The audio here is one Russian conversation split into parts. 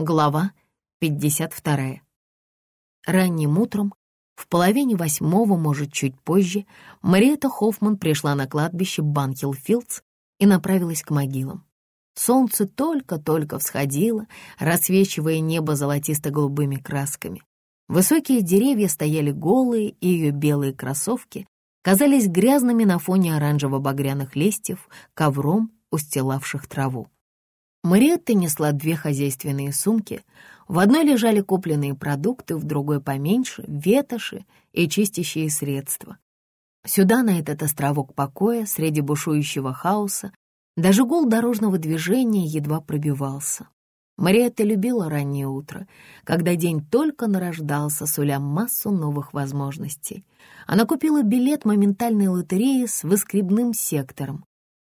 Глава 52. Ранним утром, в половине восьмого, может, чуть позже, Мариэта Хоффман пришла на кладбище Банхилл-Филдс и направилась к могилам. Солнце только-только всходило, рассвечивая небо золотисто-голубыми красками. Высокие деревья стояли голые, и ее белые кроссовки казались грязными на фоне оранжево-багряных листьев, ковром, устилавших траву. Мариетта несла две хозяйственные сумки. В одной лежали купленные продукты, в другой поменьше — ветоши и чистящие средства. Сюда, на этот островок покоя, среди бушующего хаоса, даже гул дорожного движения едва пробивался. Мариетта любила раннее утро, когда день только нарождался, суля массу новых возможностей. Она купила билет моментальной лотереи с выскребным сектором,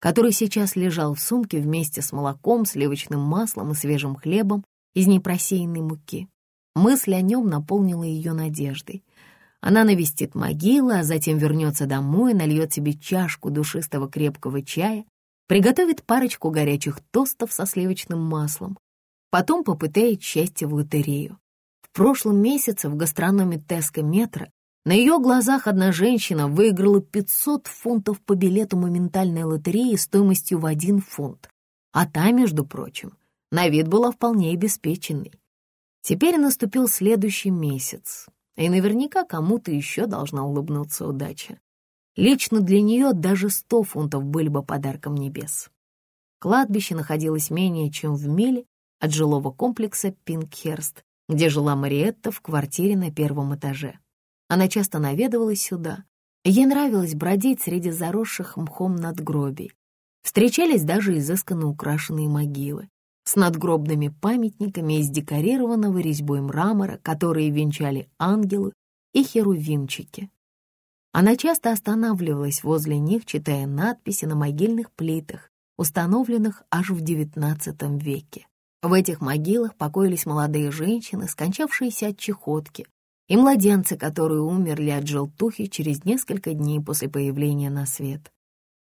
который сейчас лежал в сумке вместе с молоком, сливочным маслом и свежим хлебом из непросеянной муки. Мысль о нем наполнила ее надеждой. Она навестит могилы, а затем вернется домой, нальет себе чашку душистого крепкого чая приготовит парочку горячих тостов со сливочным маслом, потом попытает счастье в лотерею. В прошлом месяце в гастрономе Теска Метро на ее глазах одна женщина выиграла 500 фунтов по билету моментальной лотереи стоимостью в один фунт, а та, между прочим, на вид была вполне обеспеченной. Теперь наступил следующий месяц, и наверняка кому-то еще должна улыбнуться удача. Лично для нее даже сто фунтов были бы подарком небес. Кладбище находилось менее чем в миле от жилого комплекса Пинкхерст, где жила Мариетта в квартире на первом этаже. Она часто наведывалась сюда. Ей нравилось бродить среди заросших мхом надгробий. Встречались даже изысканно украшенные могилы с надгробными памятниками из декорированного резьбой мрамора, которые венчали ангелы и херувимчики. Она часто останавливалась возле них, читая надписи на могильных плитах, установленных аж в XIX веке. В этих могилах покоились молодые женщины, скончавшиеся от чехотки, и младенцы, которые умерли от желтухи через несколько дней после появления на свет.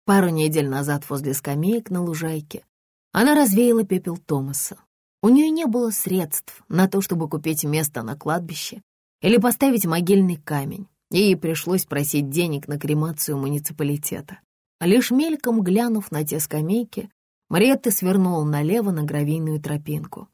Пару недель назад возле скамеек на лужайке она развеяла пепел Томаса. У нее не было средств на то, чтобы купить место на кладбище или поставить могильный камень. Ей пришлось просить денег на кремацию муниципалитета. Лишь мельком глянув на те скамейки, Мариетта свернула налево на гравийную тропинку.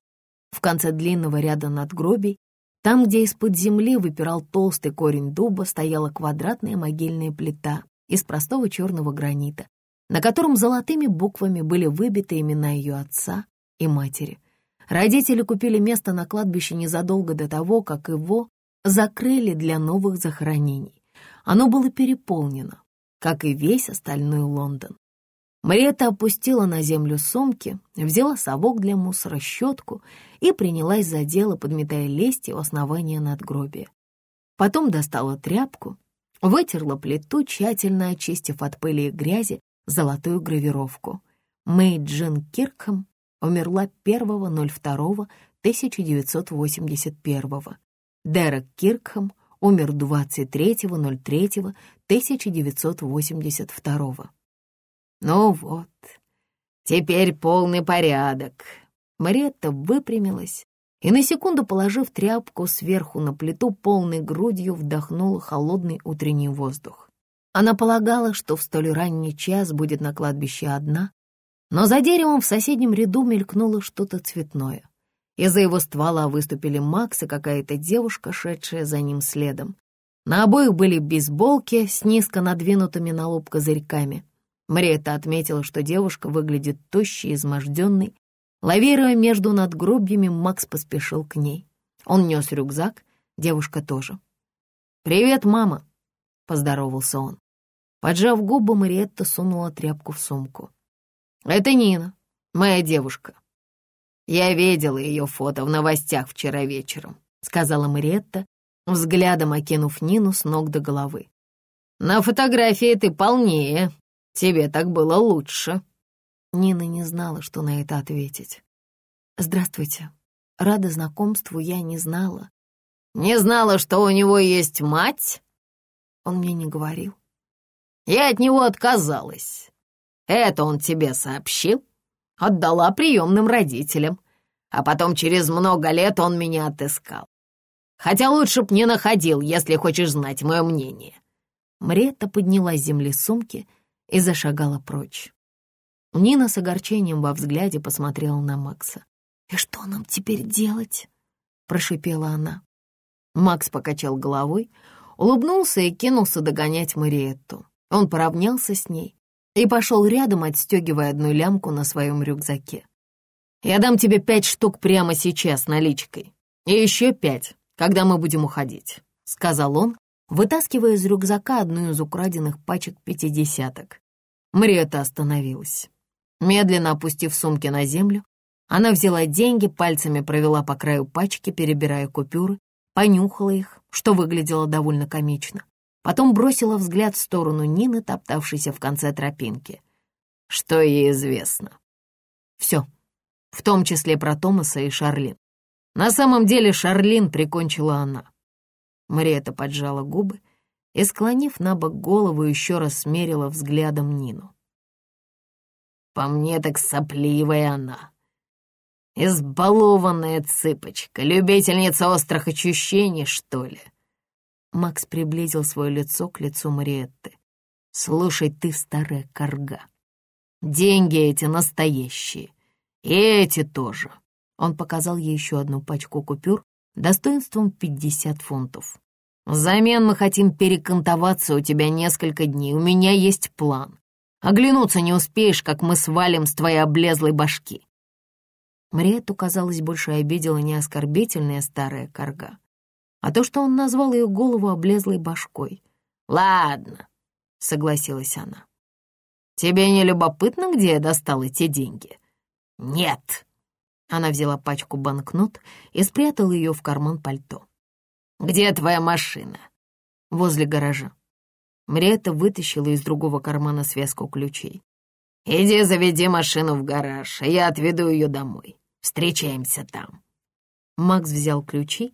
В конце длинного ряда надгробий, там, где из-под земли выпирал толстый корень дуба, стояла квадратная могильная плита из простого черного гранита, на котором золотыми буквами были выбиты имена ее отца и матери. Родители купили место на кладбище незадолго до того, как его закрыли для новых захоронений. Оно было переполнено, как и весь остальной Лондон. Мариетта опустила на землю сумки, взяла совок для мусора, щетку и принялась за дело, подметая листья у основания надгробия. Потом достала тряпку, вытерла плиту, тщательно очистив от пыли и грязи золотую гравировку. Мэй Джин Киркхэм умерла 1.02.1981 Дерек Киркхэм умер 23.03.1982. Ну вот, теперь полный порядок. Мариетта выпрямилась и на секунду, положив тряпку сверху на плиту, полной грудью вдохнула холодный утренний воздух. Она полагала, что в столь ранний час будет на кладбище одна, но за деревом в соседнем ряду мелькнуло что-то цветное. Из-за его ствола выступили Макс и какая-то девушка, шедшая за ним следом. На обоих были бейсболки с низко надвинутыми на лоб козырьками. Мариетта отметила, что девушка выглядит тощей, изможденной. Лавируя между надгробьями, Макс поспешил к ней. Он нес рюкзак, девушка тоже. «Привет, мама!» — поздоровался он. Поджав губы, Мариетта сунула тряпку в сумку. «Это Нина, моя девушка. «Я видела ее фото в новостях вчера вечером», — сказала Мариетта, взглядом окинув Нину с ног до головы. «На фотографии ты полнее. Тебе так было лучше». Нина не знала, что на это ответить. «Здравствуйте. Рада знакомству, я не знала». «Не знала, что у него есть мать?» Он мне не говорил. «Я от него отказалась. Это он тебе сообщил?» отдала приемным родителям. а потом через много лет он меня отыскал. Хотя лучше б не находил, если хочешь знать мое мнение». Мретта подняла с земли сумки и зашагала прочь. Нина с огорчением во взгляде посмотрела на Макса. «И что нам теперь делать?» — прошипела она. Макс покачал головой, улыбнулся и кинулся догонять Мариетту. Он поравнялся с ней и пошел рядом, отстегивая одну лямку на своем рюкзаке. «Я дам тебе пять штук прямо сейчас наличкой, и еще пять, когда мы будем уходить», — сказал он, вытаскивая из рюкзака одну из украденных пачек пятидесяток. Мариетта остановилась. Медленно опустив сумки на землю, она взяла деньги, пальцами провела по краю пачки, перебирая купюры, понюхала их, что выглядело довольно комично. Потом бросила взгляд в сторону Нины, топтавшейся в конце тропинки. Что ей известно? Все, в том числе про Томаса и Шарлин. На самом деле Шарлин прикончила она. Мариэта поджала губы и, склонив на бок голову, еще раз смерила взглядом Нину. «По мне так сопливая она. Избалованная цыпочка, любительница острых ощущений, что ли?» Макс приблизил свое лицо к лицу Мариетты. «Слушай ты, старая корга, деньги эти настоящие, и эти тоже». Он показал ей еще одну пачку купюр достоинством 50 фунтов. «Взамен мы хотим перекантоваться у тебя несколько дней. У меня есть план. Оглянуться не успеешь, как мы свалим с твоей облезлой башки». Мариетту, казалось, больше обидела не оскорбительная старая корга, а то, что он назвал ее голову облезлой башкой. «Ладно», — согласилась она. «Тебе не любопытно, где я достал эти деньги?» «Нет». Она взяла пачку банкнот и спрятала ее в карман пальто. «Где твоя машина?» «Возле гаража». Мриэта вытащила из другого кармана связку ключей. «Иди заведи машину в гараж, а я отведу ее домой. Встречаемся там». Макс взял ключи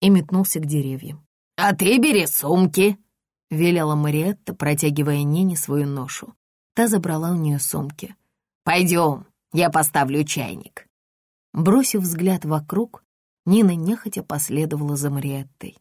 и метнулся к деревьям. «А ты бери сумки!» — велела Мариетта, протягивая Нине свою ношу. Та забрала у нее сумки. «Пойдем, я поставлю чайник». Бросив взгляд вокруг, Нина нехотя последовала за Мариеттой.